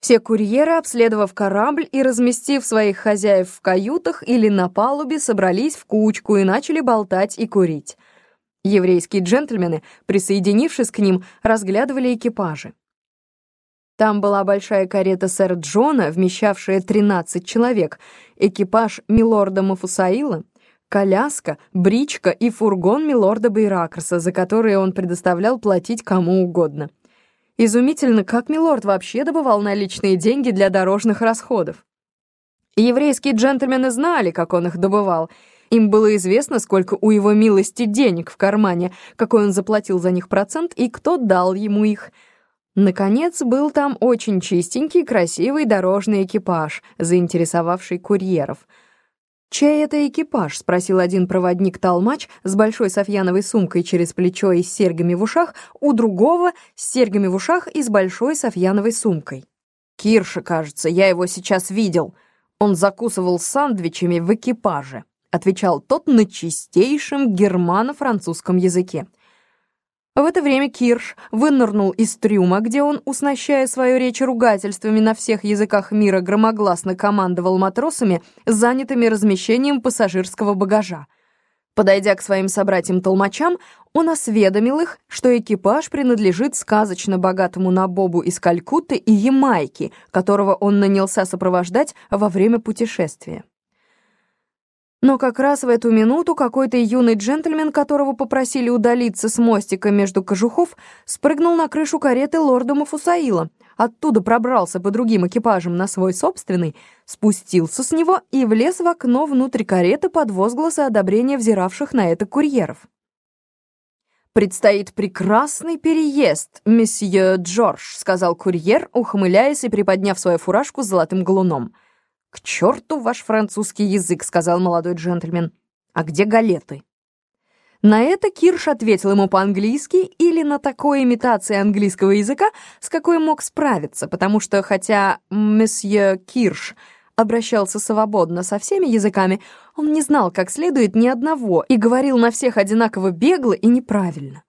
Все курьеры, обследовав корабль и разместив своих хозяев в каютах или на палубе, собрались в кучку и начали болтать и курить. Еврейские джентльмены, присоединившись к ним, разглядывали экипажи. Там была большая карета сэра Джона, вмещавшая 13 человек, экипаж милорда Мафусаила, коляска, бричка и фургон милорда Бейракрса, за которые он предоставлял платить кому угодно. Изумительно, как Милорд вообще добывал наличные деньги для дорожных расходов. Еврейские джентльмены знали, как он их добывал. Им было известно, сколько у его милости денег в кармане, какой он заплатил за них процент и кто дал ему их. Наконец, был там очень чистенький, красивый дорожный экипаж, заинтересовавший курьеров — «Чей это экипаж?» — спросил один проводник-толмач с большой софьяновой сумкой через плечо и с серьгами в ушах, у другого — с серьгами в ушах и с большой софьяновой сумкой. «Кирша, кажется, я его сейчас видел. Он закусывал сандвичами в экипаже», — отвечал тот на чистейшем германо-французском языке. В это время Кирш вынырнул из трюма, где он, уснащая свою речь ругательствами на всех языках мира, громогласно командовал матросами, занятыми размещением пассажирского багажа. Подойдя к своим собратьям-толмачам, он осведомил их, что экипаж принадлежит сказочно богатому набобу из Калькутты и Ямайки, которого он нанялся сопровождать во время путешествия. Но как раз в эту минуту какой-то юный джентльмен, которого попросили удалиться с мостика между кожухов, спрыгнул на крышу кареты лорда Мафусаила, оттуда пробрался по другим экипажам на свой собственный, спустился с него и влез в окно внутрь кареты под возгласы одобрения взиравших на это курьеров. «Предстоит прекрасный переезд, месье Джордж», — сказал курьер, ухмыляясь и приподняв свою фуражку с золотым галуном. «К черту ваш французский язык», — сказал молодой джентльмен. «А где галеты?» На это Кирш ответил ему по-английски или на такой имитации английского языка, с какой мог справиться, потому что, хотя месье Кирш обращался свободно со всеми языками, он не знал как следует ни одного и говорил на всех одинаково бегло и неправильно.